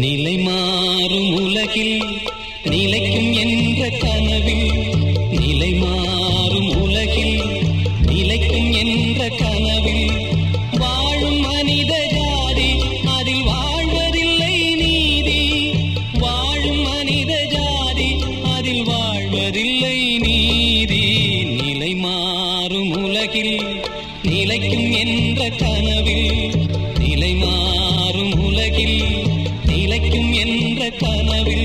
நிலை மாறும் உலகில் நிலைக்கும் என்ற கனவில் நிலை மாறும் உலகில் நிலைக்கும் என்ற கனவில்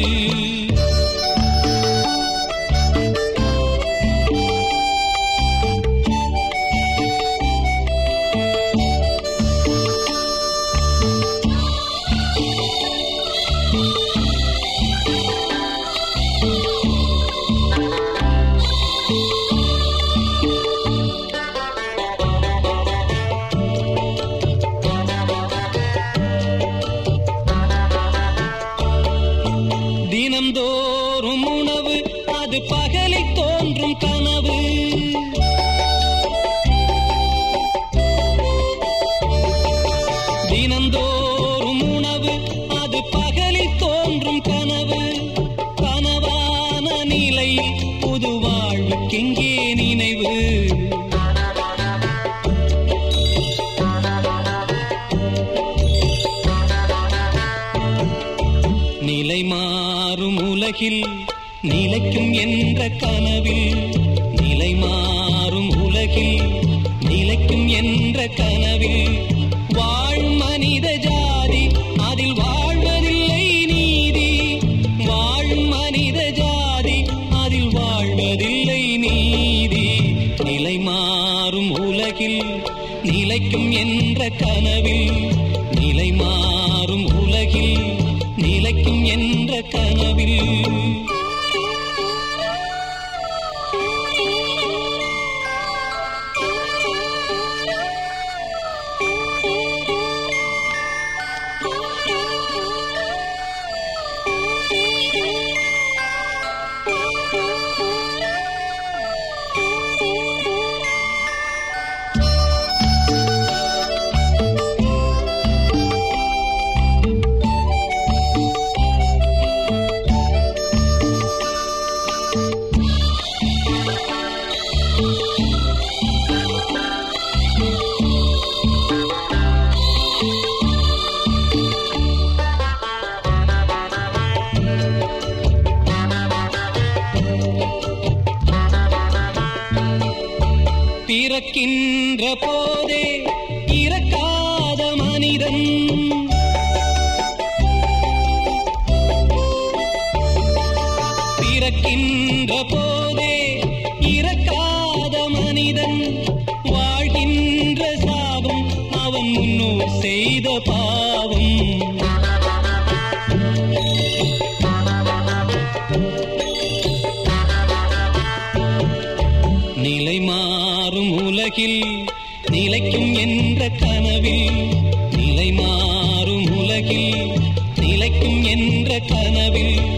அது பகலில் தோன்றும் கனவு. தினந்தோறும் உணவு அது பகலில் தோன்றும் கனவு. கனவான நிலையில் புது வாழ்வுக்கெங்கே நினைவு. நிலை மாறும் உலகில் நிலைக்கும் என்ற கனவில் நிலை மாறும் உலகில். நிலைக்கும் என்ற கனவில் வாழும் மனித ஜாதி அதில் வாழ்வதில்லை நீதி. வாழும் மனித ஜாதி அதில் வாழ்வதில்லை நீதி. நிலை மாறும் உலகில் நிலைக்கும் என்ற கனவில் நிலை மாறும் உலகில் நிலைக்கும் என்ற கனவில். பிறக்கின்ற போதே இறக்காத மனிதன். பிறக்கின்ற போதே இறக்காத மனிதன். வாழ்கின்ற சாபம் அவன் முன்னோர் செய்த பா உலகில் நிலைக்கும் என்ற கனவில் நிலை மாறும் உலகில் நிலைக்கும் என்ற கனவில்